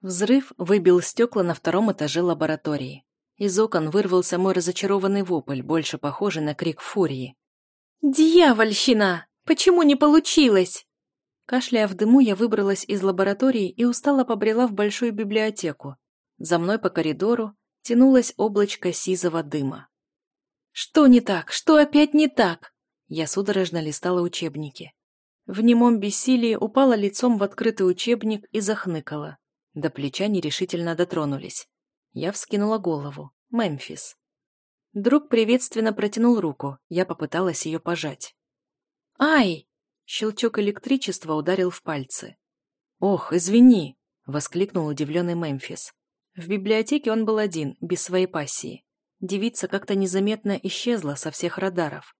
Взрыв выбил стекла на втором этаже лаборатории. Из окон вырвался мой разочарованный вопль, больше похожий на крик фурии. «Дьявольщина! Почему не получилось?» Кашляя в дыму, я выбралась из лаборатории и устало побрела в большую библиотеку. За мной по коридору тянулось облачко сизого дыма. «Что не так? Что опять не так?» Я судорожно листала учебники. В немом бессилии упала лицом в открытый учебник и захныкала. До плеча нерешительно дотронулись. Я вскинула голову. Мемфис. Друг приветственно протянул руку. Я попыталась ее пожать. «Ай!» Щелчок электричества ударил в пальцы. «Ох, извини!» — воскликнул удивленный Мемфис. В библиотеке он был один, без своей пассии. Девица как-то незаметно исчезла со всех радаров.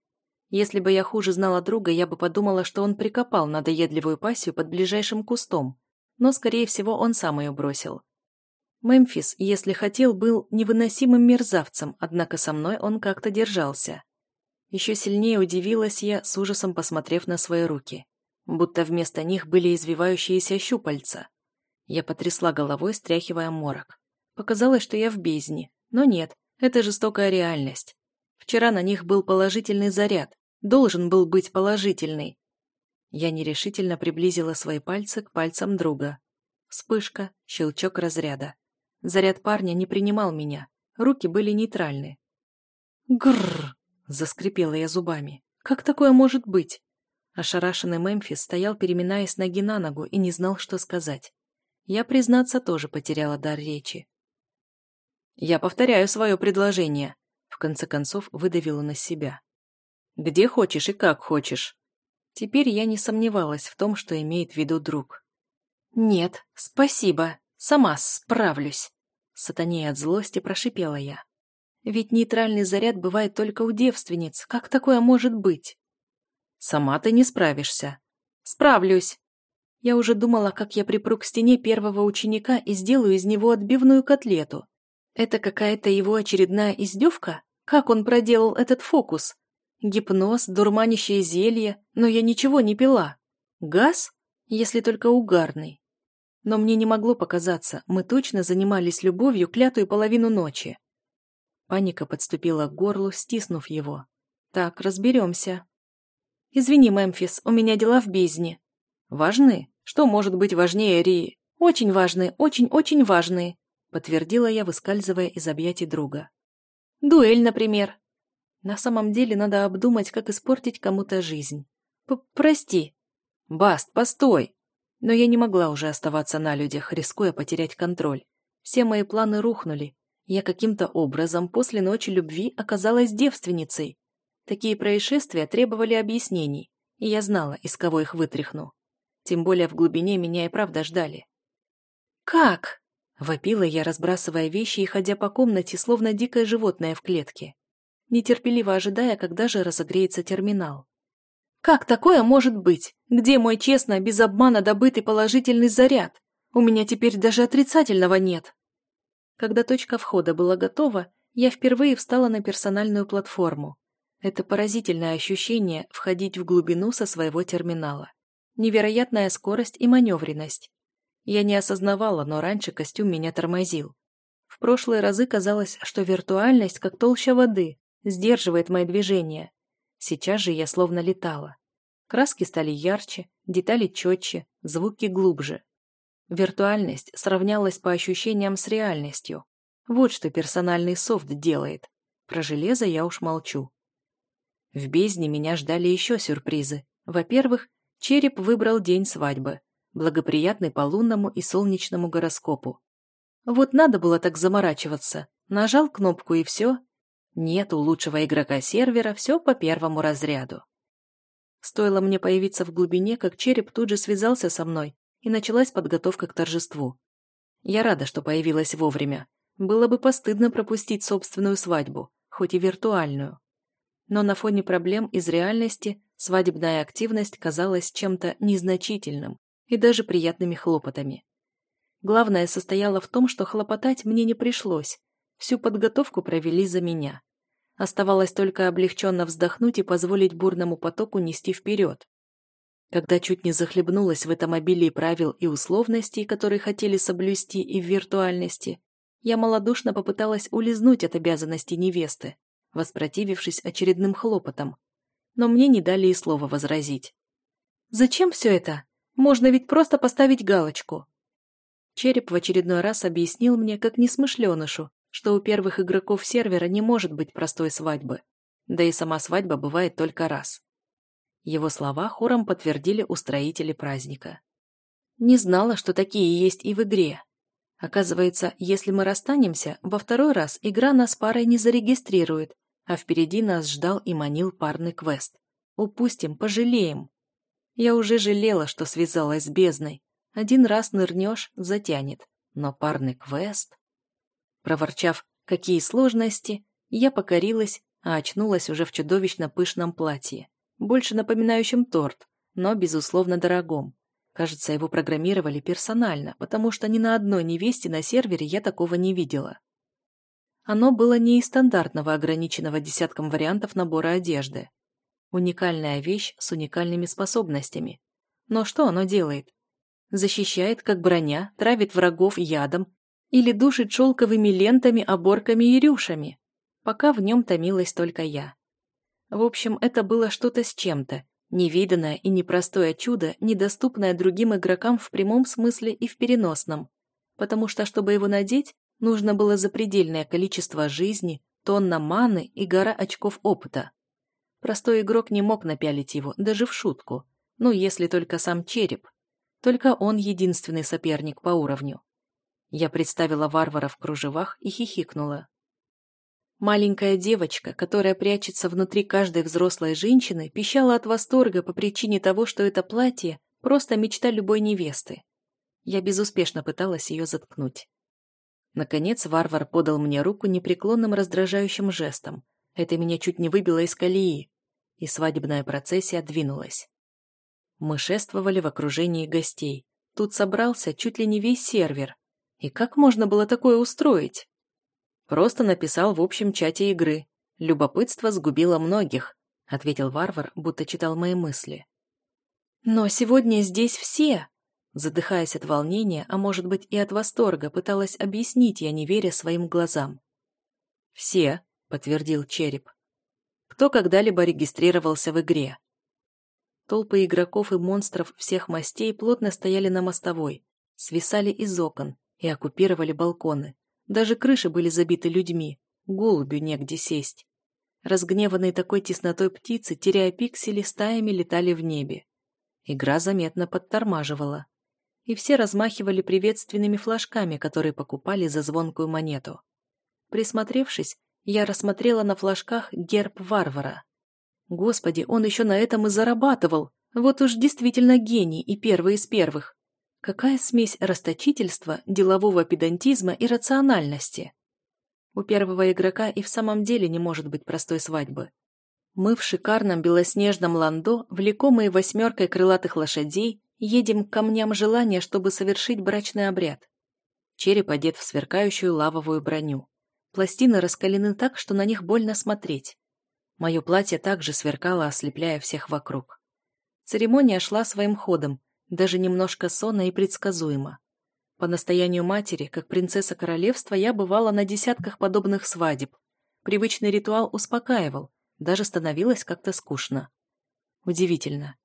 Если бы я хуже знала друга, я бы подумала, что он прикопал надоедливую пассию под ближайшим кустом, но, скорее всего, он сам ее бросил. Мемфис, если хотел, был невыносимым мерзавцем, однако со мной он как-то держался. Еще сильнее удивилась я, с ужасом посмотрев на свои руки, будто вместо них были извивающиеся щупальца. Я потрясла головой, стряхивая морок. Показалось, что я в бездне, но нет, это жестокая реальность. Вчера на них был положительный заряд, должен был быть положительный. Я нерешительно приблизила свои пальцы к пальцам друга. Вспышка, щелчок разряда. Заряд парня не принимал меня, руки были нейтральны. Грррр! Заскрипела я зубами. Как такое может быть? Ошарашенный Мемфис стоял, переминаясь ноги на ногу, и не знал, что сказать. Я, признаться, тоже потеряла дар речи. «Я повторяю свое предложение», — в конце концов выдавила на себя. «Где хочешь и как хочешь». Теперь я не сомневалась в том, что имеет в виду друг. «Нет, спасибо, сама справлюсь», — сатанея от злости прошипела я. «Ведь нейтральный заряд бывает только у девственниц, как такое может быть?» «Сама ты не справишься». «Справлюсь», я уже думала, как я припру к стене первого ученика и сделаю из него отбивную котлету. Это какая-то его очередная издевка? Как он проделал этот фокус? Гипноз, дурманящее зелье, но я ничего не пила. Газ? Если только угарный. Но мне не могло показаться, мы точно занимались любовью клятую половину ночи. Паника подступила к горлу, стиснув его. Так, разберемся. Извини, Мемфис, у меня дела в бездне. Важны? Что может быть важнее Рии? Очень важные, очень-очень важные, подтвердила я, выскальзывая из объятий друга. Дуэль, например. На самом деле надо обдумать, как испортить кому-то жизнь. Прости. Баст, постой. Но я не могла уже оставаться на людях, рискуя потерять контроль. Все мои планы рухнули. Я каким-то образом после ночи любви оказалась девственницей. Такие происшествия требовали объяснений, и я знала, из кого их вытряхну. Тем более в глубине меня и правда ждали. «Как?» — вопила я, разбрасывая вещи и ходя по комнате, словно дикое животное в клетке, нетерпеливо ожидая, когда же разогреется терминал. «Как такое может быть? Где мой честно, без обмана добытый положительный заряд? У меня теперь даже отрицательного нет». Когда точка входа была готова, я впервые встала на персональную платформу. Это поразительное ощущение входить в глубину со своего терминала невероятная скорость и маневренность. Я не осознавала, но раньше костюм меня тормозил. В прошлые разы казалось, что виртуальность, как толща воды, сдерживает мои движения. Сейчас же я словно летала. Краски стали ярче, детали четче, звуки глубже. Виртуальность сравнялась по ощущениям с реальностью. Вот что персональный софт делает. Про железо я уж молчу. В бездне меня ждали еще сюрпризы. Во-первых, Череп выбрал день свадьбы, благоприятный по лунному и солнечному гороскопу. Вот надо было так заморачиваться. Нажал кнопку и все. Нет у лучшего игрока сервера, все по первому разряду. Стоило мне появиться в глубине, как череп тут же связался со мной, и началась подготовка к торжеству. Я рада, что появилась вовремя. Было бы постыдно пропустить собственную свадьбу, хоть и виртуальную. Но на фоне проблем из реальности Свадебная активность казалась чем-то незначительным и даже приятными хлопотами. Главное состояло в том, что хлопотать мне не пришлось. Всю подготовку провели за меня. Оставалось только облегченно вздохнуть и позволить бурному потоку нести вперед. Когда чуть не захлебнулась в этом обилии правил и условностей, которые хотели соблюсти и в виртуальности, я малодушно попыталась улизнуть от обязанностей невесты, воспротивившись очередным хлопотам. Но мне не дали и слова возразить. «Зачем все это? Можно ведь просто поставить галочку». Череп в очередной раз объяснил мне, как несмышленышу, что у первых игроков сервера не может быть простой свадьбы. Да и сама свадьба бывает только раз. Его слова хором подтвердили устроители праздника. Не знала, что такие есть и в игре. Оказывается, если мы расстанемся, во второй раз игра нас парой не зарегистрирует, а впереди нас ждал и манил парный квест. Упустим, пожалеем. Я уже жалела, что связалась с бездной. Один раз нырнешь, затянет. Но парный квест... Проворчав, какие сложности, я покорилась, а очнулась уже в чудовищно пышном платье больше напоминающим торт, но, безусловно, дорогом. Кажется, его программировали персонально, потому что ни на одной невесте на сервере я такого не видела. Оно было не из стандартного, ограниченного десятком вариантов набора одежды. Уникальная вещь с уникальными способностями. Но что оно делает? Защищает, как броня, травит врагов ядом или душит шелковыми лентами, оборками и рюшами. Пока в нем томилась только я. В общем, это было что-то с чем-то, невиданное и непростое чудо, недоступное другим игрокам в прямом смысле и в переносном, потому что, чтобы его надеть, нужно было запредельное количество жизни, тонна маны и гора очков опыта. Простой игрок не мог напялить его, даже в шутку, ну, если только сам череп. Только он единственный соперник по уровню. Я представила варвара в кружевах и хихикнула. Маленькая девочка, которая прячется внутри каждой взрослой женщины, пищала от восторга по причине того, что это платье – просто мечта любой невесты. Я безуспешно пыталась ее заткнуть. Наконец варвар подал мне руку непреклонным раздражающим жестом. Это меня чуть не выбило из колеи, и свадебная процессия двинулась. Мы шествовали в окружении гостей. Тут собрался чуть ли не весь сервер. И как можно было такое устроить? Просто написал в общем чате игры. Любопытство сгубило многих, ответил варвар, будто читал мои мысли. Но сегодня здесь все, задыхаясь от волнения, а может быть и от восторга, пыталась объяснить я, не веря своим глазам. «Все», — подтвердил Череп. «Кто когда-либо регистрировался в игре?» Толпы игроков и монстров всех мастей плотно стояли на мостовой, свисали из окон и оккупировали балконы. Даже крыши были забиты людьми, голубю негде сесть. Разгневанные такой теснотой птицы, теряя пиксели, стаями летали в небе. Игра заметно подтормаживала. И все размахивали приветственными флажками, которые покупали за звонкую монету. Присмотревшись, я рассмотрела на флажках герб варвара. Господи, он еще на этом и зарабатывал. Вот уж действительно гений и первый из первых. Какая смесь расточительства, делового педантизма и рациональности? У первого игрока и в самом деле не может быть простой свадьбы. Мы в шикарном белоснежном ландо, влекомые восьмеркой крылатых лошадей, едем к камням желания, чтобы совершить брачный обряд. Череп одет в сверкающую лавовую броню. Пластины раскалены так, что на них больно смотреть. Мое платье также сверкало, ослепляя всех вокруг. Церемония шла своим ходом, даже немножко сонно и предсказуемо. По настоянию матери, как принцесса королевства, я бывала на десятках подобных свадеб. Привычный ритуал успокаивал, даже становилось как-то скучно. Удивительно.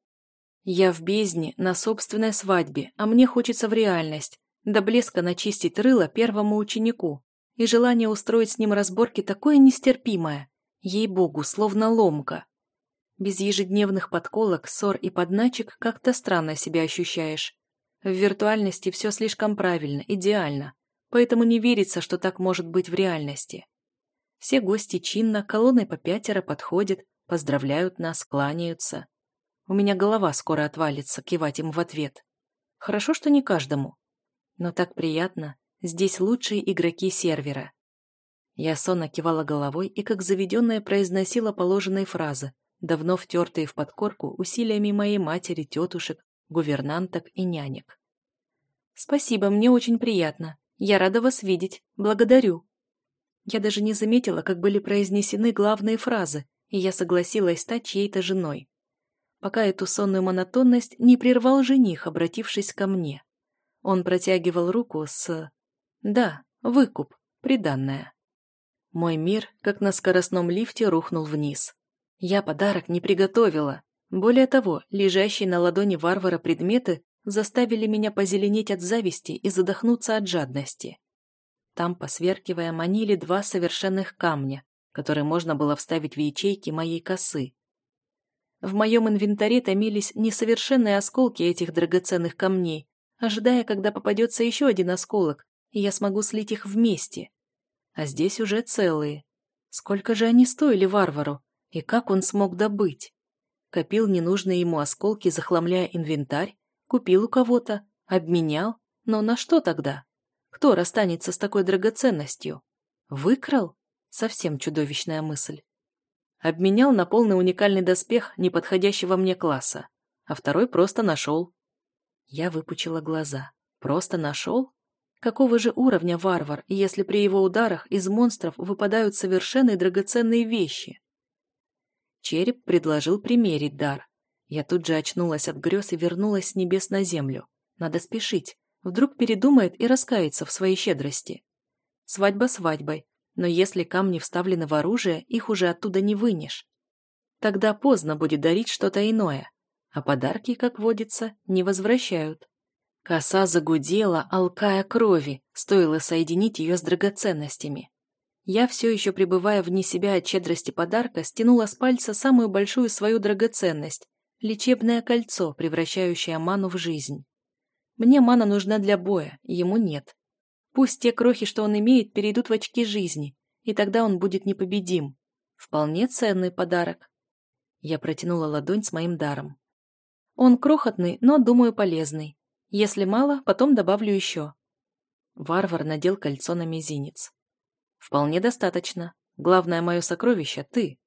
Я в бездне, на собственной свадьбе, а мне хочется в реальность, до блеска начистить рыло первому ученику, и желание устроить с ним разборки такое нестерпимое, ей-богу, словно ломка. Без ежедневных подколок, ссор и подначек как-то странно себя ощущаешь. В виртуальности все слишком правильно, идеально, поэтому не верится, что так может быть в реальности. Все гости чинно, колонной по пятеро подходят, поздравляют нас, кланяются. У меня голова скоро отвалится, кивать им в ответ. Хорошо, что не каждому. Но так приятно, здесь лучшие игроки сервера. Я сонно кивала головой и как заведенная произносила положенные фразы, давно втертые в подкорку усилиями моей матери, тетушек, гувернанток и нянек. «Спасибо, мне очень приятно. Я рада вас видеть. Благодарю». Я даже не заметила, как были произнесены главные фразы, и я согласилась стать чьей-то женой. пока эту сонную монотонность не прервал жених, обратившись ко мне. Он протягивал руку с... Да, выкуп, приданное. Мой мир, как на скоростном лифте, рухнул вниз. Я подарок не приготовила. Более того, лежащие на ладони варвара предметы заставили меня позеленеть от зависти и задохнуться от жадности. Там, посверкивая, манили два совершенных камня, которые можно было вставить в ячейки моей косы. В моем инвентаре томились несовершенные осколки этих драгоценных камней, ожидая, когда попадется еще один осколок, и я смогу слить их вместе. А здесь уже целые. Сколько же они стоили варвару, и как он смог добыть? Копил ненужные ему осколки, захламляя инвентарь, купил у кого-то, обменял, но на что тогда? Кто расстанется с такой драгоценностью? Выкрал? Совсем чудовищная мысль. Обменял на полный уникальный доспех неподходящего мне класса, а второй просто нашел. Я выпучила глаза. Просто нашел? Какого же уровня варвар, если при его ударах из монстров выпадают совершенные драгоценные вещи? Череп предложил примерить дар. Я тут же очнулась от грез и вернулась с небес на землю. Надо спешить. Вдруг передумает и раскается в своей щедрости. Свадьба свадьбой, но если камни вставлены в оружие, их уже оттуда не вынешь. Тогда поздно будет дарить что-то иное, а подарки, как водится, не возвращают. Коса загудела, алкая крови, стоило соединить ее с драгоценностями. Я, все еще пребывая вне себя от щедрости подарка, стянула с пальца самую большую свою драгоценность – лечебное кольцо, превращающее ману в жизнь. Мне мана нужна для боя, ему нет. Пусть те крохи, что он имеет, перейдут в очки жизни, и тогда он будет непобедим. Вполне ценный подарок. Я протянула ладонь с моим даром. Он крохотный, но, думаю, полезный. Если мало, потом добавлю еще. Варвар надел кольцо на мизинец. Вполне достаточно. Главное мое сокровище — ты.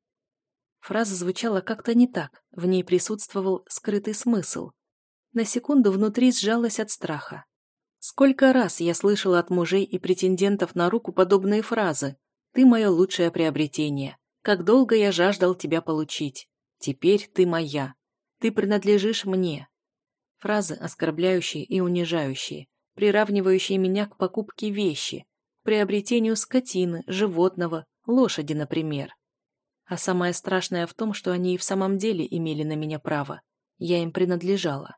Фраза звучала как-то не так, в ней присутствовал скрытый смысл. На секунду внутри сжалась от страха. Сколько раз я слышала от мужей и претендентов на руку подобные фразы «Ты мое лучшее приобретение», «Как долго я жаждал тебя получить», «Теперь ты моя», «Ты принадлежишь мне». Фразы, оскорбляющие и унижающие, приравнивающие меня к покупке вещи, приобретению скотины, животного, лошади, например. А самое страшное в том, что они и в самом деле имели на меня право. Я им принадлежала.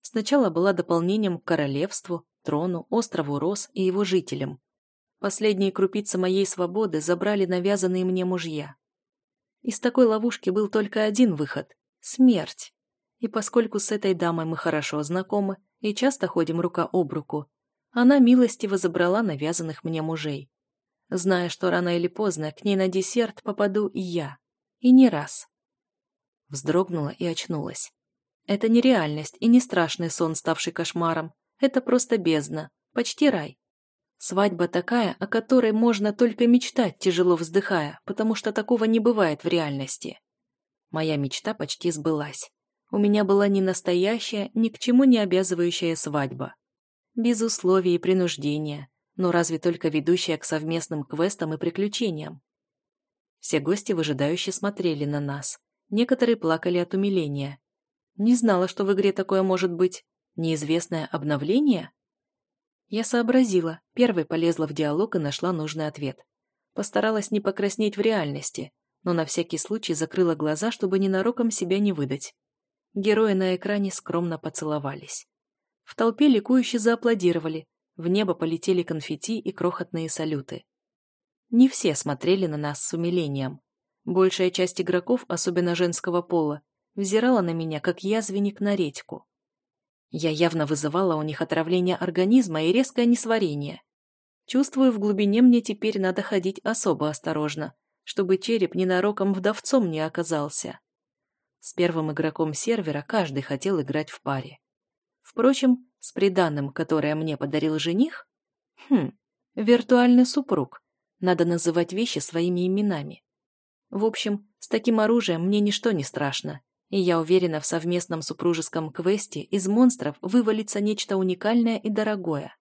Сначала была дополнением к королевству, трону, острову Рос и его жителям. Последние крупицы моей свободы забрали навязанные мне мужья. Из такой ловушки был только один выход — смерть. И поскольку с этой дамой мы хорошо знакомы и часто ходим рука об руку, она милостиво забрала навязанных мне мужей. Зная, что рано или поздно к ней на десерт попаду и я. И не раз. Вздрогнула и очнулась. Это не реальность и не страшный сон, ставший кошмаром. Это просто бездна, почти рай. Свадьба такая, о которой можно только мечтать, тяжело вздыхая, потому что такого не бывает в реальности. Моя мечта почти сбылась. У меня была не настоящая, ни к чему не обязывающая свадьба. Без условий и принуждения, но разве только ведущая к совместным квестам и приключениям. Все гости выжидающе смотрели на нас. Некоторые плакали от умиления. Не знала, что в игре такое может быть. Неизвестное обновление? Я сообразила, первой полезла в диалог и нашла нужный ответ. Постаралась не покраснеть в реальности, но на всякий случай закрыла глаза, чтобы ненароком себя не выдать. Герои на экране скромно поцеловались. В толпе ликующе зааплодировали, в небо полетели конфетти и крохотные салюты. Не все смотрели на нас с умилением. Большая часть игроков, особенно женского пола, взирала на меня, как язвенник на редьку. Я явно вызывала у них отравление организма и резкое несварение. Чувствую, в глубине мне теперь надо ходить особо осторожно, чтобы череп ненароком вдовцом не оказался. С первым игроком сервера каждый хотел играть в паре. Впрочем, с приданным, которое мне подарил жених? Хм, виртуальный супруг. Надо называть вещи своими именами. В общем, с таким оружием мне ничто не страшно, и я уверена, в совместном супружеском квесте из монстров вывалится нечто уникальное и дорогое.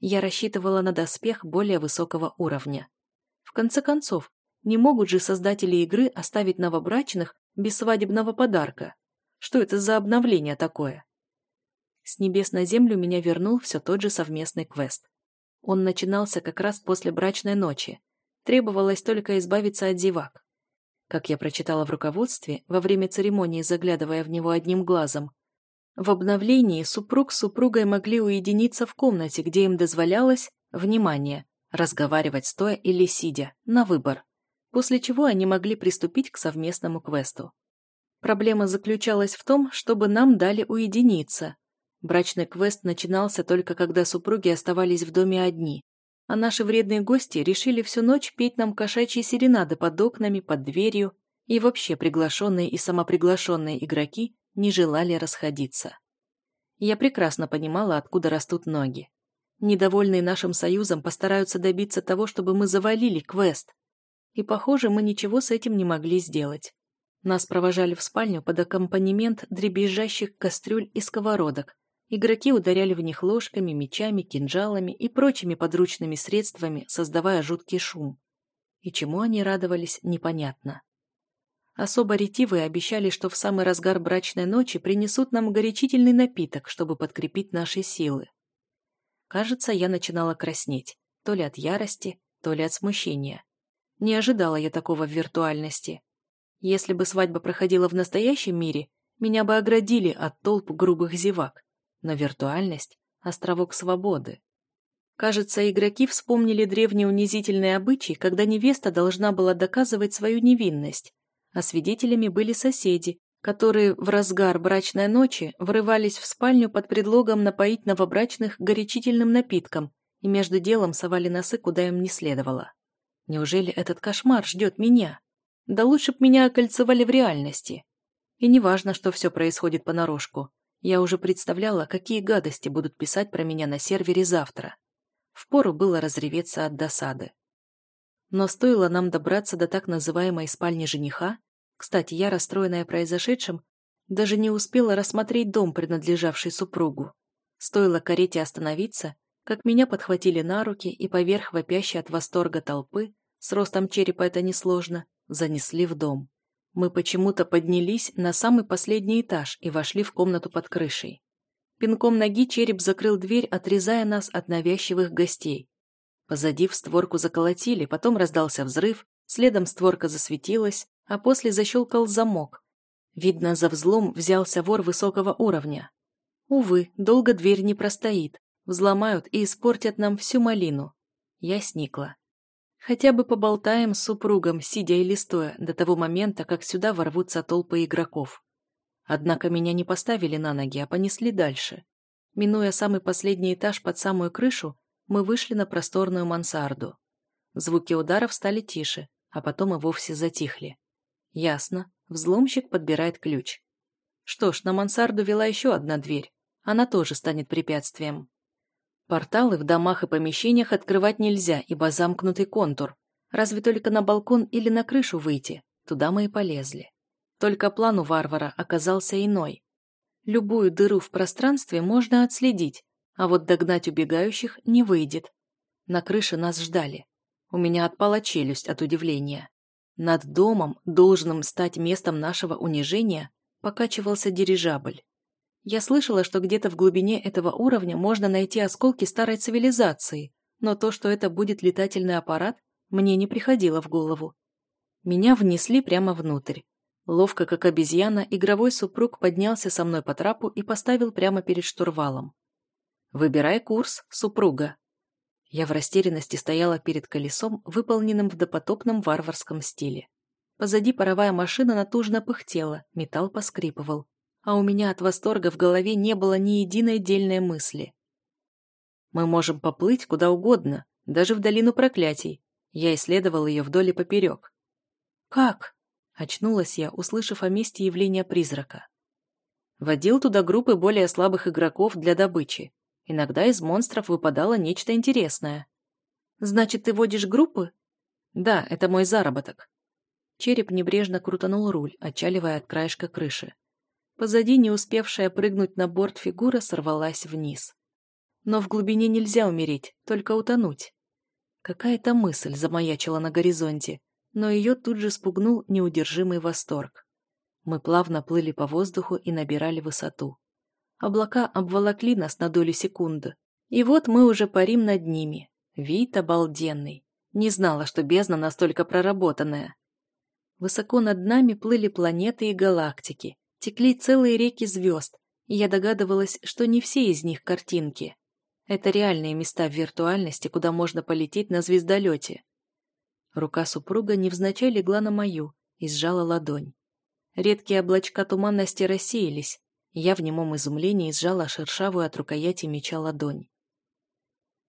Я рассчитывала на доспех более высокого уровня. В конце концов, не могут же создатели игры оставить новобрачных без свадебного подарка. Что это за обновление такое? С небес на землю меня вернул все тот же совместный квест. Он начинался как раз после брачной ночи. Требовалось только избавиться от зевак. Как я прочитала в руководстве, во время церемонии заглядывая в него одним глазом, в обновлении супруг с супругой могли уединиться в комнате, где им дозволялось, внимание, разговаривать стоя или сидя, на выбор, после чего они могли приступить к совместному квесту. Проблема заключалась в том, чтобы нам дали уединиться. Брачный квест начинался только когда супруги оставались в доме одни, а наши вредные гости решили всю ночь петь нам кошачьи серенады под окнами, под дверью, и вообще приглашенные и самоприглашенные игроки не желали расходиться. Я прекрасно понимала, откуда растут ноги. Недовольные нашим союзом постараются добиться того, чтобы мы завалили квест. И, похоже, мы ничего с этим не могли сделать. Нас провожали в спальню под аккомпанемент дребезжащих кастрюль и сковородок, Игроки ударяли в них ложками, мечами, кинжалами и прочими подручными средствами, создавая жуткий шум. И чему они радовались, непонятно. Особо ретивые обещали, что в самый разгар брачной ночи принесут нам горячительный напиток, чтобы подкрепить наши силы. Кажется, я начинала краснеть, то ли от ярости, то ли от смущения. Не ожидала я такого в виртуальности. Если бы свадьба проходила в настоящем мире, меня бы оградили от толп грубых зевак но виртуальность – островок свободы. Кажется, игроки вспомнили древний унизительный обычай, когда невеста должна была доказывать свою невинность, а свидетелями были соседи, которые в разгар брачной ночи врывались в спальню под предлогом напоить новобрачных горячительным напитком и между делом совали носы, куда им не следовало. Неужели этот кошмар ждет меня? Да лучше б меня окольцевали в реальности. И неважно, что все происходит понарошку. Я уже представляла, какие гадости будут писать про меня на сервере завтра. Впору было разреветься от досады. Но стоило нам добраться до так называемой спальни жениха, кстати, я, расстроенная произошедшим, даже не успела рассмотреть дом, принадлежавший супругу. Стоило карете остановиться, как меня подхватили на руки и поверх вопящей от восторга толпы, с ростом черепа это несложно, занесли в дом. Мы почему-то поднялись на самый последний этаж и вошли в комнату под крышей. Пинком ноги череп закрыл дверь, отрезая нас от навязчивых гостей. Позади в створку заколотили, потом раздался взрыв, следом створка засветилась, а после защелкал замок. Видно, за взлом взялся вор высокого уровня. Увы, долго дверь не простоит. Взломают и испортят нам всю малину. Я сникла. Хотя бы поболтаем с супругом, сидя или стоя, до того момента, как сюда ворвутся толпы игроков. Однако меня не поставили на ноги, а понесли дальше. Минуя самый последний этаж под самую крышу, мы вышли на просторную мансарду. Звуки ударов стали тише, а потом и вовсе затихли. Ясно, взломщик подбирает ключ. Что ж, на мансарду вела еще одна дверь. Она тоже станет препятствием. Порталы в домах и помещениях открывать нельзя, ибо замкнутый контур. Разве только на балкон или на крышу выйти. Туда мы и полезли. Только план у варвара оказался иной. Любую дыру в пространстве можно отследить, а вот догнать убегающих не выйдет. На крыше нас ждали. У меня отпала челюсть от удивления. Над домом, должным стать местом нашего унижения, покачивался дирижабль. Я слышала, что где-то в глубине этого уровня можно найти осколки старой цивилизации, но то, что это будет летательный аппарат, мне не приходило в голову. Меня внесли прямо внутрь. Ловко, как обезьяна, игровой супруг поднялся со мной по трапу и поставил прямо перед штурвалом. «Выбирай курс, супруга». Я в растерянности стояла перед колесом, выполненным в допотопном варварском стиле. Позади паровая машина натужно пыхтела, металл поскрипывал а у меня от восторга в голове не было ни единой дельной мысли. Мы можем поплыть куда угодно, даже в долину проклятий. Я исследовал ее вдоль и поперек. «Как?» – очнулась я, услышав о месте явления призрака. Водил туда группы более слабых игроков для добычи. Иногда из монстров выпадало нечто интересное. «Значит, ты водишь группы?» «Да, это мой заработок». Череп небрежно крутанул руль, отчаливая от краешка крыши. Позади не успевшая прыгнуть на борт фигура сорвалась вниз. Но в глубине нельзя умереть, только утонуть. Какая-то мысль замаячила на горизонте, но ее тут же спугнул неудержимый восторг. Мы плавно плыли по воздуху и набирали высоту. Облака обволокли нас на долю секунды. И вот мы уже парим над ними. Вид обалденный. Не знала, что бездна настолько проработанная. Высоко над нами плыли планеты и галактики. Текли целые реки звезд, и я догадывалась, что не все из них картинки. Это реальные места в виртуальности, куда можно полететь на звездолете. Рука супруга невзначай легла на мою и сжала ладонь. Редкие облачка туманности рассеялись, я в немом изумлении сжала шершавую от рукояти меча ладонь.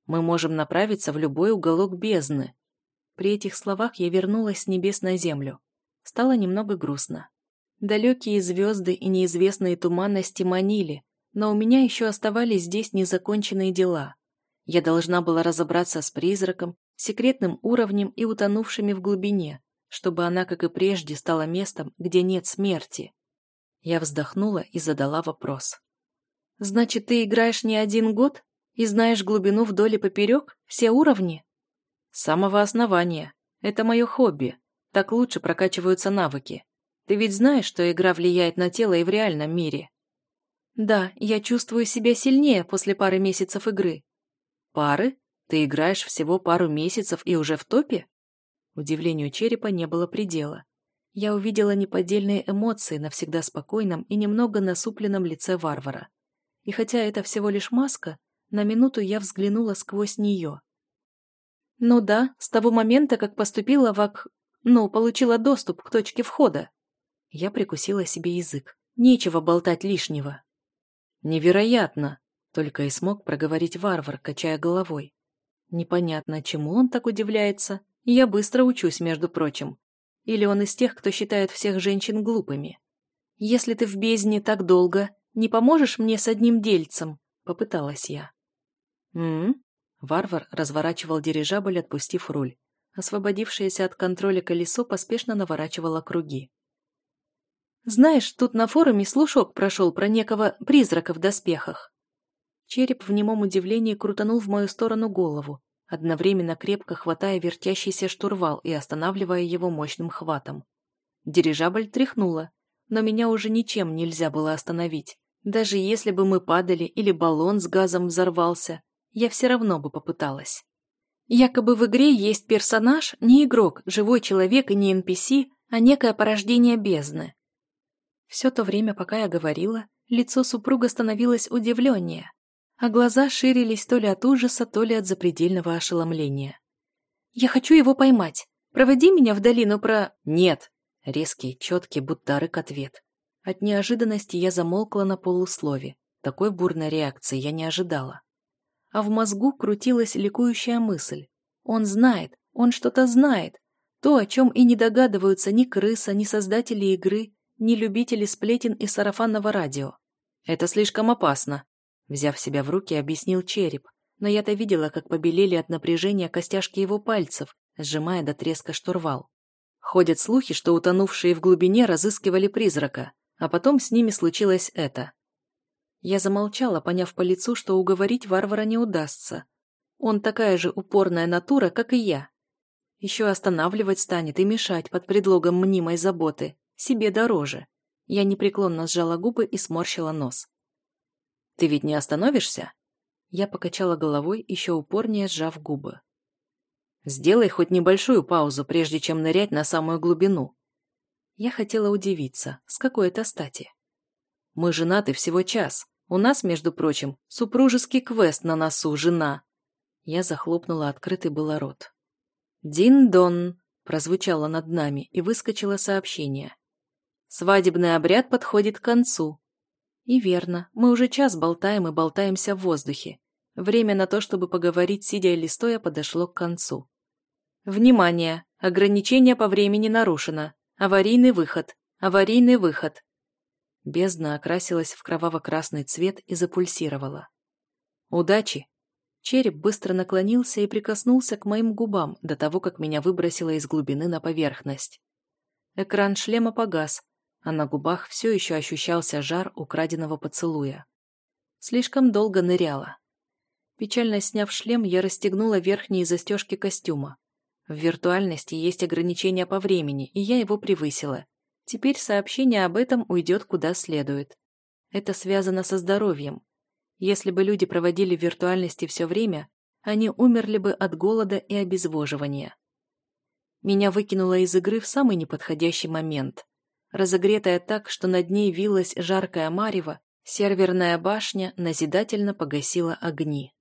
«Мы можем направиться в любой уголок бездны». При этих словах я вернулась с небес на землю. Стало немного грустно. Далекие звезды и неизвестные туманности манили, но у меня еще оставались здесь незаконченные дела. Я должна была разобраться с призраком, секретным уровнем и утонувшими в глубине, чтобы она, как и прежде, стала местом, где нет смерти. Я вздохнула и задала вопрос. «Значит, ты играешь не один год и знаешь глубину вдоль и поперек, все уровни?» «С самого основания. Это мое хобби. Так лучше прокачиваются навыки. Ты ведь знаешь, что игра влияет на тело и в реальном мире?» Да, я чувствую себя сильнее после пары месяцев игры. Пары? Ты играешь всего пару месяцев и уже в топе? Удивлению черепа не было предела. Я увидела неподдельные эмоции на всегда спокойном и немного насупленном лице варвара. И хотя это всего лишь маска, на минуту я взглянула сквозь нее. Ну да, с того момента, как поступила в ак... Ну, получила доступ к точке входа. Я прикусила себе язык. Нечего болтать лишнего. «Невероятно!» — только и смог проговорить варвар, качая головой. Непонятно, чему он так удивляется. Я быстро учусь, между прочим. Или он из тех, кто считает всех женщин глупыми. «Если ты в бездне так долго, не поможешь мне с одним дельцем?» — попыталась я. «М-м?» Варвар разворачивал дирижабль, отпустив руль. Освободившееся от контроля колесо поспешно наворачивало круги. Знаешь, тут на форуме слушок прошел про некого призрака в доспехах. Череп в немом удивлении крутанул в мою сторону голову, одновременно крепко хватая вертящийся штурвал и останавливая его мощным хватом. Дирижабль тряхнула, но меня уже ничем нельзя было остановить. Даже если бы мы падали или баллон с газом взорвался, я все равно бы попыталась. Якобы в игре есть персонаж, не игрок, живой человек и не NPC, а некое порождение бездны. Все то время, пока я говорила, лицо супруга становилось удивленнее, а глаза ширились то ли от ужаса, то ли от запредельного ошеломления. «Я хочу его поймать. Проводи меня в долину про...» «Нет!» Резкий, четкий, будто рык ответ. От неожиданности я замолкла на полуслове. Такой бурной реакции я не ожидала. А в мозгу крутилась ликующая мысль. Он знает, он что-то знает. То, о чем и не догадываются ни крыса, ни создатели игры, не любители сплетен и сарафанного радио. Это слишком опасно, взяв себя в руки, объяснил череп, но я-то видела, как побелели от напряжения костяшки его пальцев, сжимая до треска штурвал. Ходят слухи, что утонувшие в глубине разыскивали призрака, а потом с ними случилось это. Я замолчала, поняв по лицу, что уговорить варвара не удастся. Он такая же упорная натура, как и я. Еще останавливать станет и мешать под предлогом мнимой заботы. Себе дороже. Я непреклонно сжала губы и сморщила нос. «Ты ведь не остановишься?» Я покачала головой, еще упорнее сжав губы. «Сделай хоть небольшую паузу, прежде чем нырять на самую глубину». Я хотела удивиться, с какой это стати. «Мы женаты всего час. У нас, между прочим, супружеский квест на носу, жена». Я захлопнула открытый было рот. «Дин-дон!» прозвучало над нами, и выскочило сообщение. Свадебный обряд подходит к концу. И верно, мы уже час болтаем и болтаемся в воздухе. Время на то, чтобы поговорить, сидя или стоя, подошло к концу. Внимание! Ограничение по времени нарушено. Аварийный выход. Аварийный выход. Бездна окрасилась в кроваво-красный цвет и запульсировала. Удачи! Череп быстро наклонился и прикоснулся к моим губам до того, как меня выбросило из глубины на поверхность. Экран шлема погас, а на губах все еще ощущался жар украденного поцелуя. Слишком долго ныряла. Печально сняв шлем, я расстегнула верхние застежки костюма. В виртуальности есть ограничения по времени, и я его превысила. Теперь сообщение об этом уйдет куда следует. Это связано со здоровьем. Если бы люди проводили в виртуальности все время, они умерли бы от голода и обезвоживания. Меня выкинуло из игры в самый неподходящий момент. Разогретая так, что над ней вилась жаркая марево, серверная башня назидательно погасила огни.